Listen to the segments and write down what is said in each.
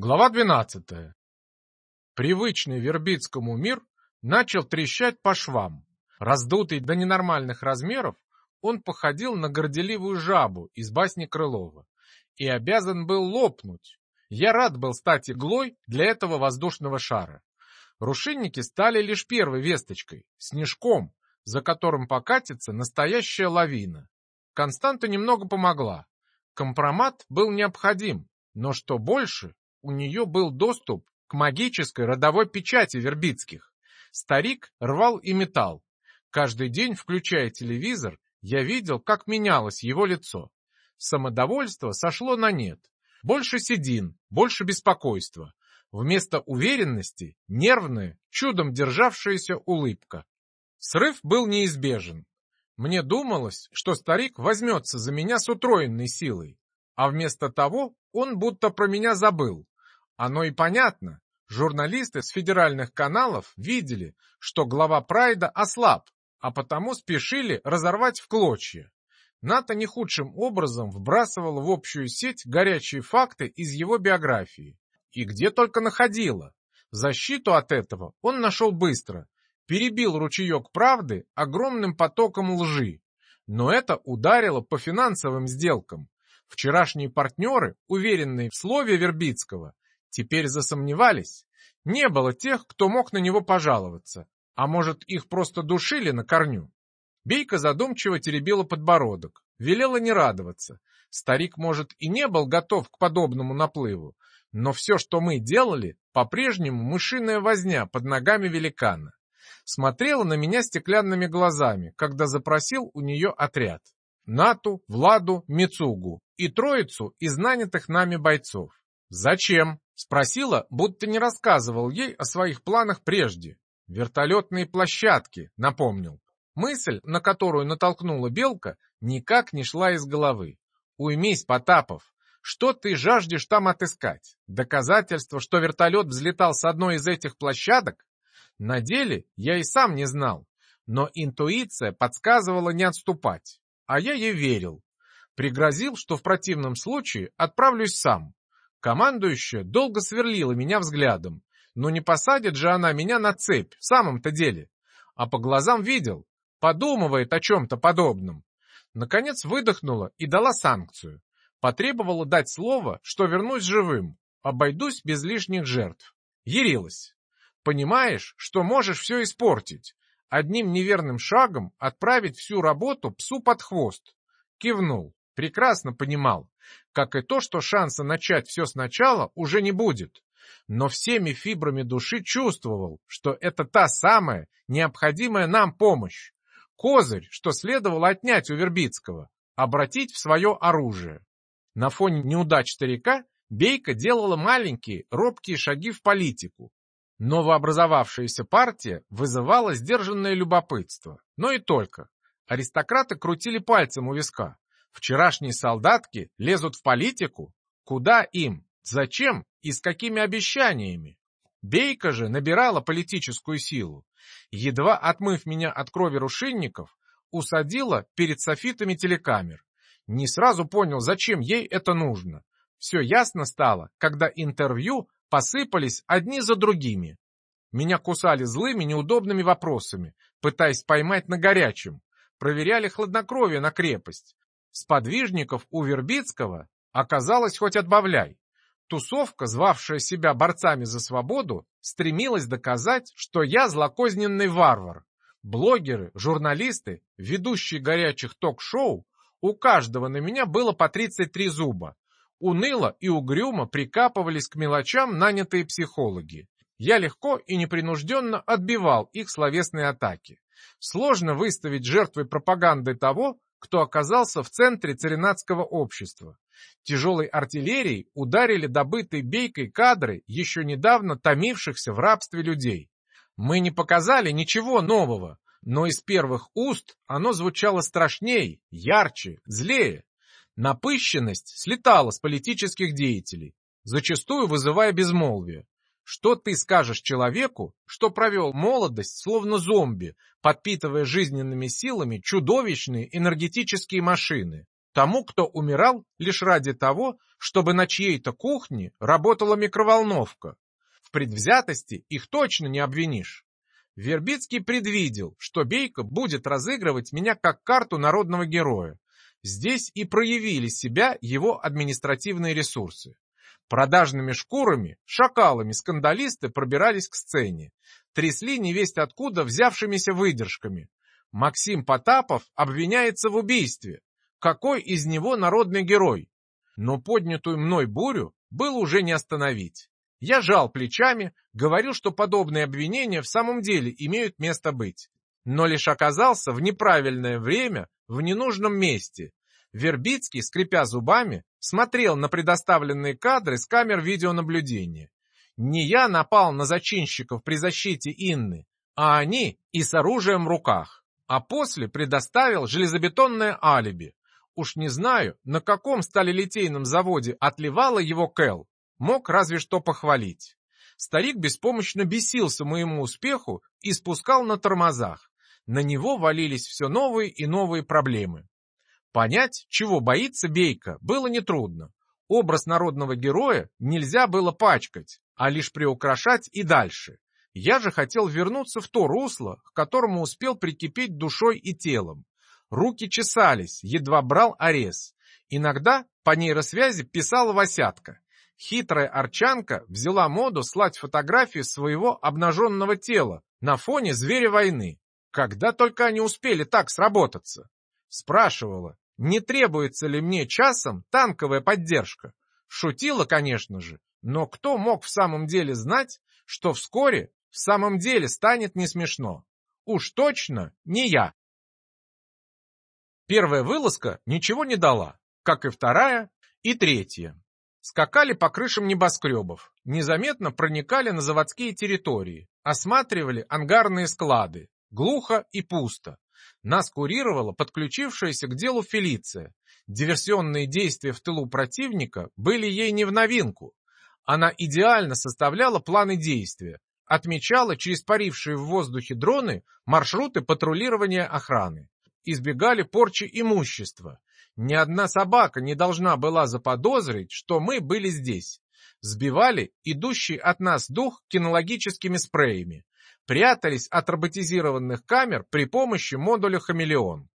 Глава 12. Привычный Вербицкому мир начал трещать по швам. Раздутый до ненормальных размеров, он походил на горделивую жабу из басни Крылова и обязан был лопнуть. Я рад был стать иглой для этого воздушного шара. Рушинники стали лишь первой весточкой, снежком, за которым покатится настоящая лавина. Константа немного помогла. Компромат был необходим, но что больше, у нее был доступ к магической родовой печати Вербицких. Старик рвал и металл. Каждый день, включая телевизор, я видел, как менялось его лицо. Самодовольство сошло на нет. Больше седин, больше беспокойства. Вместо уверенности — нервная, чудом державшаяся улыбка. Срыв был неизбежен. Мне думалось, что старик возьмется за меня с утроенной силой, а вместо того он будто про меня забыл. Оно и понятно. Журналисты с федеральных каналов видели, что глава Прайда ослаб, а потому спешили разорвать в клочья. НАТО не худшим образом вбрасывала в общую сеть горячие факты из его биографии. И где только находила. Защиту от этого он нашел быстро. Перебил ручеек правды огромным потоком лжи. Но это ударило по финансовым сделкам. Вчерашние партнеры, уверенные в слове Вербицкого, теперь засомневались. Не было тех, кто мог на него пожаловаться. А может, их просто душили на корню? Бейка задумчиво теребила подбородок, велела не радоваться. Старик, может, и не был готов к подобному наплыву, но все, что мы делали, по-прежнему мышиная возня под ногами великана. Смотрела на меня стеклянными глазами, когда запросил у нее отряд. Нату, Владу, Мицугу и троицу из нанятых нами бойцов. «Зачем?» — спросила, будто не рассказывал ей о своих планах прежде. «Вертолетные площадки», — напомнил. Мысль, на которую натолкнула Белка, никак не шла из головы. «Уймись, Потапов, что ты жаждешь там отыскать? Доказательство, что вертолет взлетал с одной из этих площадок? На деле я и сам не знал, но интуиция подсказывала не отступать, а я ей верил. Пригрозил, что в противном случае отправлюсь сам. Командующая долго сверлила меня взглядом, но не посадит же она меня на цепь в самом-то деле. А по глазам видел, подумывает о чем-то подобном. Наконец выдохнула и дала санкцию. Потребовала дать слово, что вернусь живым, обойдусь без лишних жертв. Ярилась. Понимаешь, что можешь все испортить. Одним неверным шагом отправить всю работу псу под хвост. Кивнул. Прекрасно понимал как и то, что шанса начать все сначала уже не будет. Но всеми фибрами души чувствовал, что это та самая необходимая нам помощь. Козырь, что следовало отнять у Вербицкого, обратить в свое оружие. На фоне неудач старика Бейка делала маленькие, робкие шаги в политику. Новообразовавшаяся партия вызывала сдержанное любопытство. Но и только. Аристократы крутили пальцем у виска. Вчерашние солдатки лезут в политику? Куда им? Зачем и с какими обещаниями? Бейка же набирала политическую силу. Едва отмыв меня от крови рушинников, усадила перед софитами телекамер. Не сразу понял, зачем ей это нужно. Все ясно стало, когда интервью посыпались одни за другими. Меня кусали злыми, неудобными вопросами, пытаясь поймать на горячем. Проверяли хладнокровие на крепость. Сподвижников у Вербицкого оказалось хоть отбавляй. Тусовка, звавшая себя борцами за свободу, стремилась доказать, что я злокозненный варвар. Блогеры, журналисты, ведущие горячих ток-шоу, у каждого на меня было по 33 зуба. Уныло и угрюмо прикапывались к мелочам нанятые психологи. Я легко и непринужденно отбивал их словесные атаки. Сложно выставить жертвой пропаганды того, кто оказался в центре царинатского общества. Тяжелой артиллерией ударили добытые бейкой кадры еще недавно томившихся в рабстве людей. Мы не показали ничего нового, но из первых уст оно звучало страшней, ярче, злее. Напыщенность слетала с политических деятелей, зачастую вызывая безмолвие. Что ты скажешь человеку, что провел молодость словно зомби, подпитывая жизненными силами чудовищные энергетические машины? тому, кто умирал лишь ради того, чтобы на чьей-то кухне работала микроволновка. В предвзятости их точно не обвинишь. Вербицкий предвидел, что Бейко будет разыгрывать меня как карту народного героя. Здесь и проявили себя его административные ресурсы. Продажными шкурами, шакалами скандалисты пробирались к сцене, трясли невесть откуда взявшимися выдержками. Максим Потапов обвиняется в убийстве. Какой из него народный герой? Но поднятую мной бурю было уже не остановить. Я жал плечами, говорил, что подобные обвинения в самом деле имеют место быть. Но лишь оказался в неправильное время, в ненужном месте. Вербицкий, скрипя зубами, смотрел на предоставленные кадры с камер видеонаблюдения. Не я напал на зачинщиков при защите Инны, а они и с оружием в руках. А после предоставил железобетонное алиби. Уж не знаю, на каком сталелитейном заводе отливала его Кэл, мог разве что похвалить. Старик беспомощно бесился моему успеху и спускал на тормозах. На него валились все новые и новые проблемы. Понять, чего боится Бейка, было нетрудно. Образ народного героя нельзя было пачкать, а лишь приукрашать и дальше. Я же хотел вернуться в то русло, к которому успел прикипеть душой и телом. Руки чесались, едва брал арес. Иногда по нейросвязи писала Васятка. Хитрая арчанка взяла моду слать фотографии своего обнаженного тела на фоне зверя войны. Когда только они успели так сработаться? Спрашивала, не требуется ли мне часом танковая поддержка? Шутила, конечно же, но кто мог в самом деле знать, что вскоре в самом деле станет не смешно? Уж точно не я. Первая вылазка ничего не дала, как и вторая и третья. Скакали по крышам небоскребов, незаметно проникали на заводские территории, осматривали ангарные склады. Глухо и пусто. Нас курировала подключившаяся к делу Фелиция. Диверсионные действия в тылу противника были ей не в новинку. Она идеально составляла планы действия, отмечала через парившие в воздухе дроны маршруты патрулирования охраны избегали порчи имущества. Ни одна собака не должна была заподозрить, что мы были здесь. Сбивали идущий от нас дух кинологическими спреями. Прятались от роботизированных камер при помощи модуля «Хамелеон».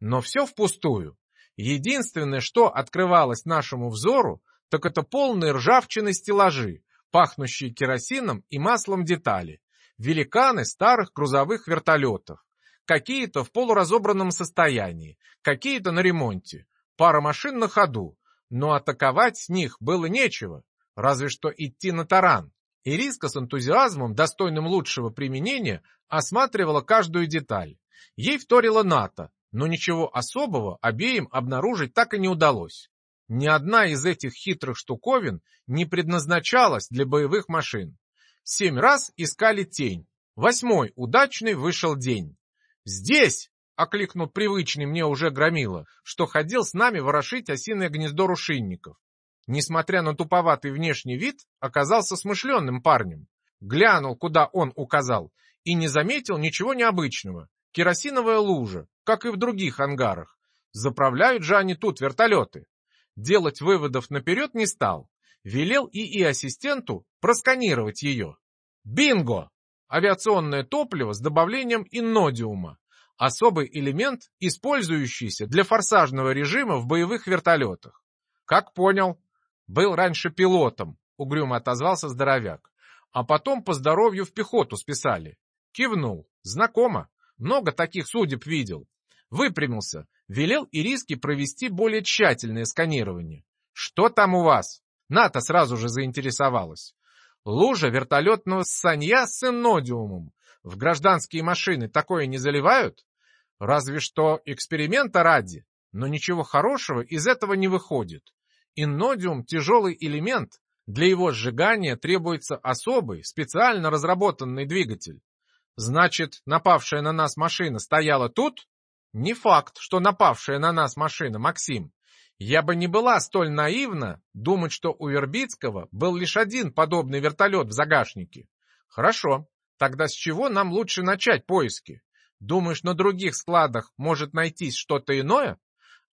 Но все впустую. Единственное, что открывалось нашему взору, так это полные ржавчины стеллажи, пахнущие керосином и маслом детали, великаны старых грузовых вертолетов, Какие-то в полуразобранном состоянии, какие-то на ремонте, пара машин на ходу, но атаковать с них было нечего, разве что идти на таран. Ириска с энтузиазмом, достойным лучшего применения, осматривала каждую деталь. Ей вторила НАТО, но ничего особого обеим обнаружить так и не удалось. Ни одна из этих хитрых штуковин не предназначалась для боевых машин. Семь раз искали тень. Восьмой удачный вышел день. «Здесь!» — окликнул привычный мне уже громила, что ходил с нами ворошить осиное гнездо рушинников. Несмотря на туповатый внешний вид, оказался смышленным парнем. Глянул, куда он указал, и не заметил ничего необычного. Керосиновая лужа, как и в других ангарах. Заправляют же они тут вертолеты. Делать выводов наперед не стал. Велел ИИ-ассистенту просканировать ее. Бинго! авиационное топливо с добавлением иннодиума, особый элемент, использующийся для форсажного режима в боевых вертолетах. Как понял, был раньше пилотом, угрюмо отозвался здоровяк, а потом по здоровью в пехоту списали. Кивнул, знакомо, много таких судеб видел. Выпрямился, велел Ириске провести более тщательное сканирование. Что там у вас? Ната сразу же заинтересовалась. Лужа вертолетного санья с иннодиумом. В гражданские машины такое не заливают? Разве что эксперимента ради, но ничего хорошего из этого не выходит. Иннодиум – тяжелый элемент, для его сжигания требуется особый, специально разработанный двигатель. Значит, напавшая на нас машина стояла тут? Не факт, что напавшая на нас машина, Максим. Я бы не была столь наивна думать, что у Вербицкого был лишь один подобный вертолет в загашнике. Хорошо, тогда с чего нам лучше начать поиски? Думаешь, на других складах может найтись что-то иное?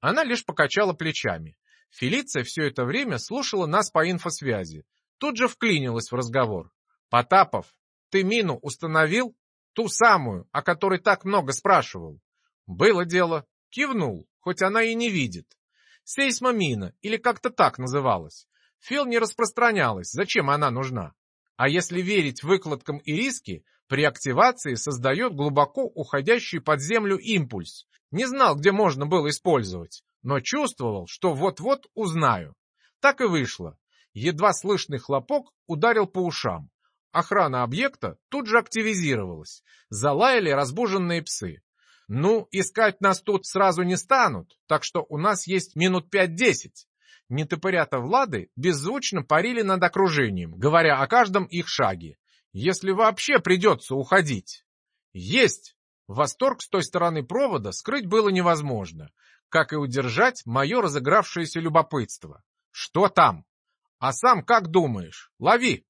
Она лишь покачала плечами. Фелиция все это время слушала нас по инфосвязи. Тут же вклинилась в разговор. «Потапов, ты мину установил? Ту самую, о которой так много спрашивал?» «Было дело». Кивнул, хоть она и не видит. Сейсмомина, или как-то так называлась. Фел не распространялась, зачем она нужна? А если верить выкладкам Ириски, при активации создает глубоко уходящий под землю импульс. Не знал, где можно было использовать, но чувствовал, что вот-вот узнаю. Так и вышло. Едва слышный хлопок ударил по ушам. Охрана объекта тут же активизировалась. Залаяли разбуженные псы. Ну, искать нас тут сразу не станут, так что у нас есть минут пять-десять. Нетопырята Влады беззвучно парили над окружением, говоря о каждом их шаге. Если вообще придется уходить. Есть! Восторг с той стороны провода скрыть было невозможно, как и удержать мое разыгравшееся любопытство. Что там? А сам как думаешь? Лови!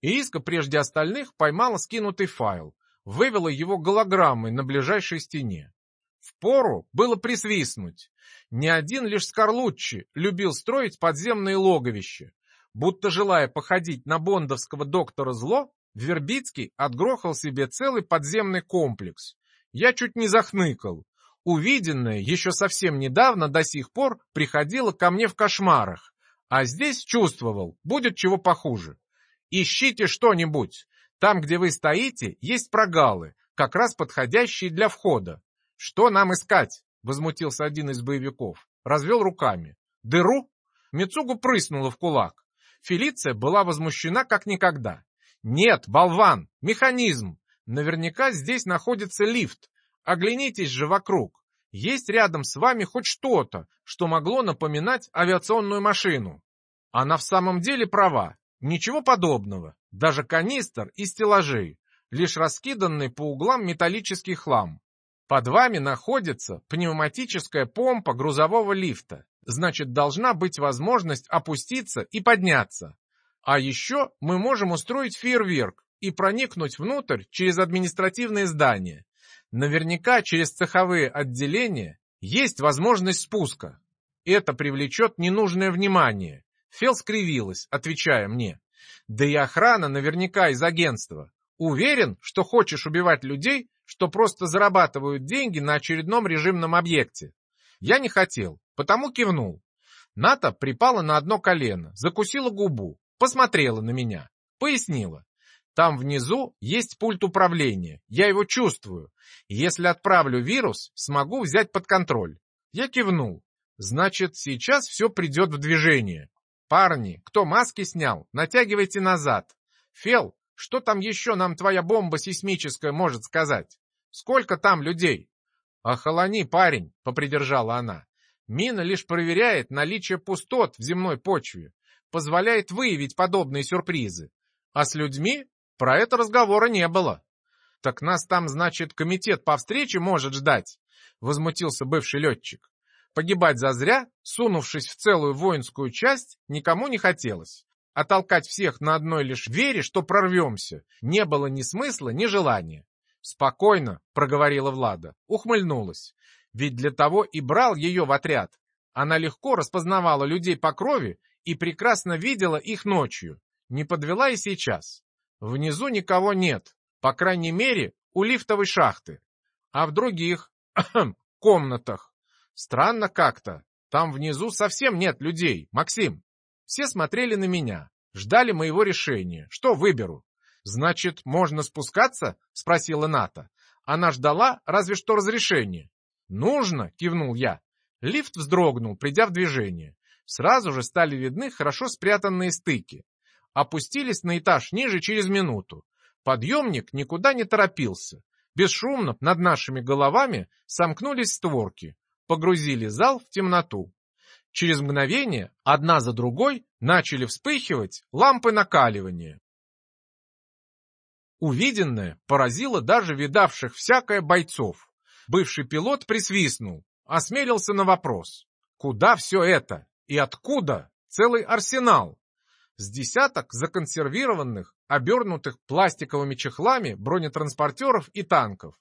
Ириска прежде остальных поймала скинутый файл, вывела его голограммой на ближайшей стене. Впору было присвистнуть. Ни один лишь Скорлуччи любил строить подземные логовища. Будто желая походить на бондовского доктора Зло, Вербицкий отгрохал себе целый подземный комплекс. Я чуть не захныкал. Увиденное еще совсем недавно до сих пор приходило ко мне в кошмарах, а здесь чувствовал, будет чего похуже. Ищите что-нибудь, там, где вы стоите, есть прогалы, как раз подходящие для входа. Что нам искать? Возмутился один из боевиков. Развел руками. Дыру? Мицугу прыснула в кулак. Фелиция была возмущена как никогда. Нет, болван, механизм. Наверняка здесь находится лифт. Оглянитесь же вокруг. Есть рядом с вами хоть что-то, что могло напоминать авиационную машину. Она в самом деле права. Ничего подобного, даже канистр и стеллажей, лишь раскиданный по углам металлический хлам. Под вами находится пневматическая помпа грузового лифта, значит должна быть возможность опуститься и подняться. А еще мы можем устроить фейерверк и проникнуть внутрь через административные здания. Наверняка через цеховые отделения есть возможность спуска. Это привлечет ненужное внимание, Фел скривилась, отвечая мне. Да и охрана наверняка из агентства. Уверен, что хочешь убивать людей, что просто зарабатывают деньги на очередном режимном объекте. Я не хотел, потому кивнул. Ната припала на одно колено, закусила губу, посмотрела на меня, пояснила. Там внизу есть пульт управления, я его чувствую. Если отправлю вирус, смогу взять под контроль. Я кивнул. Значит, сейчас все придет в движение. «Парни, кто маски снял, натягивайте назад. Фел, что там еще нам твоя бомба сейсмическая может сказать? Сколько там людей?» «Охолони, парень», — попридержала она. «Мина лишь проверяет наличие пустот в земной почве, позволяет выявить подобные сюрпризы. А с людьми про это разговора не было». «Так нас там, значит, комитет по встрече может ждать?» — возмутился бывший летчик. Погибать зазря, сунувшись в целую воинскую часть, никому не хотелось. А толкать всех на одной лишь вере, что прорвемся, не было ни смысла, ни желания. «Спокойно», — проговорила Влада, ухмыльнулась. Ведь для того и брал ее в отряд. Она легко распознавала людей по крови и прекрасно видела их ночью. Не подвела и сейчас. Внизу никого нет, по крайней мере, у лифтовой шахты. А в других комнатах Странно как-то. Там внизу совсем нет людей, Максим. Все смотрели на меня, ждали моего решения. Что выберу? Значит, можно спускаться? Спросила Ната. Она ждала разве что разрешения. Нужно, кивнул я. Лифт вздрогнул, придя в движение. Сразу же стали видны хорошо спрятанные стыки. Опустились на этаж ниже через минуту. Подъемник никуда не торопился. Бесшумно над нашими головами сомкнулись створки погрузили зал в темноту. Через мгновение одна за другой начали вспыхивать лампы накаливания. Увиденное поразило даже видавших всякое бойцов. Бывший пилот присвистнул, осмелился на вопрос. Куда все это? И откуда? Целый арсенал. С десяток законсервированных, обернутых пластиковыми чехлами бронетранспортеров и танков.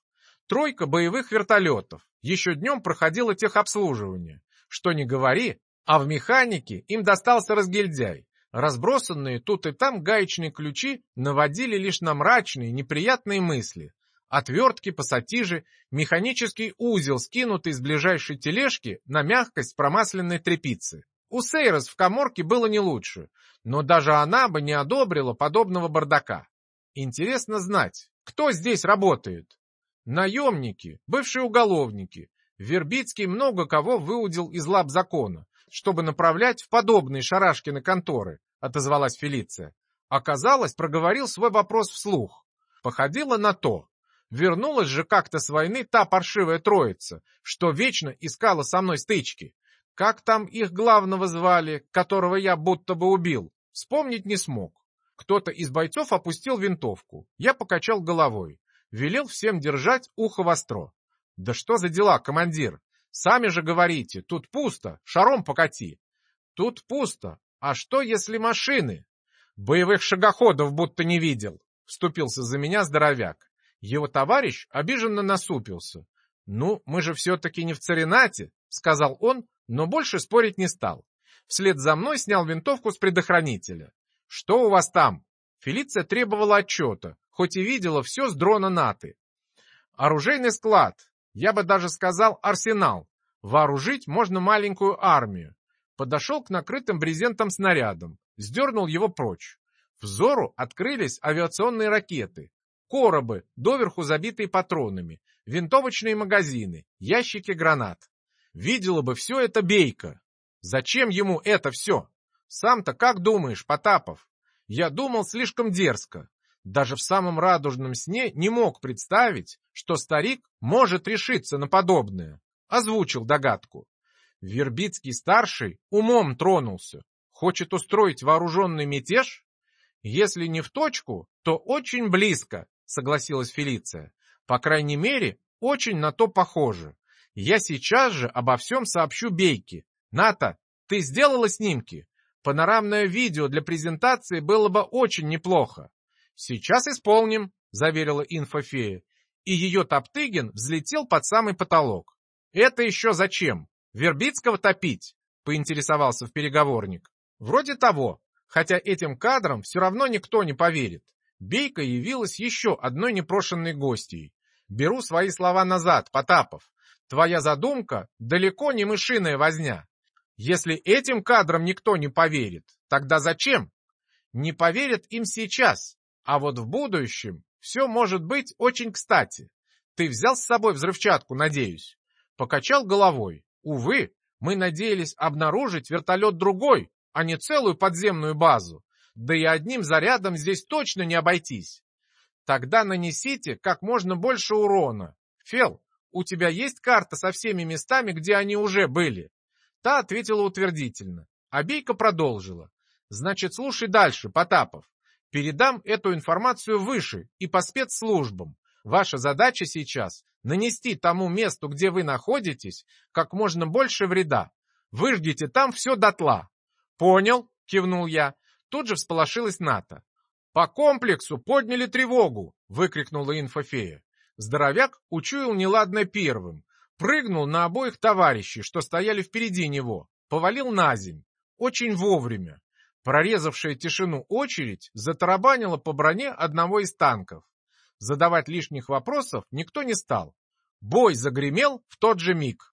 Тройка боевых вертолетов. Еще днем проходило техобслуживание. Что не говори, а в механике им достался разгильдяй. Разбросанные тут и там гаечные ключи наводили лишь на мрачные, неприятные мысли. Отвертки, пассатижи, механический узел, скинутый с ближайшей тележки на мягкость промасленной тряпицы. У Сейрос в коморке было не лучше, но даже она бы не одобрила подобного бардака. Интересно знать, кто здесь работает? Наемники, бывшие уголовники. Вербицкий много кого выудил из лап закона, чтобы направлять в подобные шарашкины конторы, отозвалась Фелиция. Оказалось, проговорил свой вопрос вслух. Походило на то. Вернулась же как-то с войны та паршивая троица, что вечно искала со мной стычки. Как там их главного звали, которого я будто бы убил, вспомнить не смог. Кто-то из бойцов опустил винтовку. Я покачал головой. Велел всем держать ухо востро. Да что за дела, командир? Сами же говорите, тут пусто, шаром покати. Тут пусто. А что, если машины? Боевых шагоходов будто не видел. Вступился за меня здоровяк. Его товарищ обиженно насупился. «Ну, мы же все-таки не в царинате», — сказал он, но больше спорить не стал. Вслед за мной снял винтовку с предохранителя. «Что у вас там?» Фелиция требовала отчета, хоть и видела все с дрона НАТО. «Оружейный склад, я бы даже сказал арсенал. Вооружить можно маленькую армию». Подошел к накрытым брезентом снарядам, сдернул его прочь. Взору открылись авиационные ракеты, коробы, доверху забитые патронами, винтовочные магазины, ящики гранат. Видела бы все это Бейка. Зачем ему это все? Сам-то как думаешь, Потапов? Я думал слишком дерзко. Даже в самом радужном сне не мог представить, что старик может решиться на подобное. Озвучил догадку. Вербицкий-старший умом тронулся. Хочет устроить вооруженный мятеж? Если не в точку, то очень близко, согласилась Фелиция. По крайней мере, очень на то похоже. Я сейчас же обо всем сообщу Бейке. Ната, ты сделала снимки? Панорамное видео для презентации было бы очень неплохо. Сейчас исполним, заверила инфофея. И ее Топтыгин взлетел под самый потолок. Это еще зачем? Вербицкого топить? Поинтересовался в переговорник. Вроде того, хотя этим кадрам все равно никто не поверит. Бейка явилась еще одной непрошенной гостьей. Беру свои слова назад, Потапов. Твоя задумка далеко не мышиная возня. Если этим кадрам никто не поверит, тогда зачем? Не поверят им сейчас, а вот в будущем все может быть очень кстати. Ты взял с собой взрывчатку, надеюсь? Покачал головой. Увы, мы надеялись обнаружить вертолет другой, а не целую подземную базу. Да и одним зарядом здесь точно не обойтись. Тогда нанесите как можно больше урона. Фел, у тебя есть карта со всеми местами, где они уже были?» Та ответила утвердительно. А Бейка продолжила. «Значит, слушай дальше, Потапов. Передам эту информацию выше и по спецслужбам. Ваша задача сейчас — нанести тому месту, где вы находитесь, как можно больше вреда. Выжгите там все дотла». «Понял», — кивнул я. Тут же всполошилась НАТО. «По комплексу подняли тревогу!» — выкрикнула инфофея. Здоровяк учуял неладное первым, прыгнул на обоих товарищей, что стояли впереди него, повалил на земь. Очень вовремя. Прорезавшая тишину очередь затарабанила по броне одного из танков. Задавать лишних вопросов никто не стал. Бой загремел в тот же миг.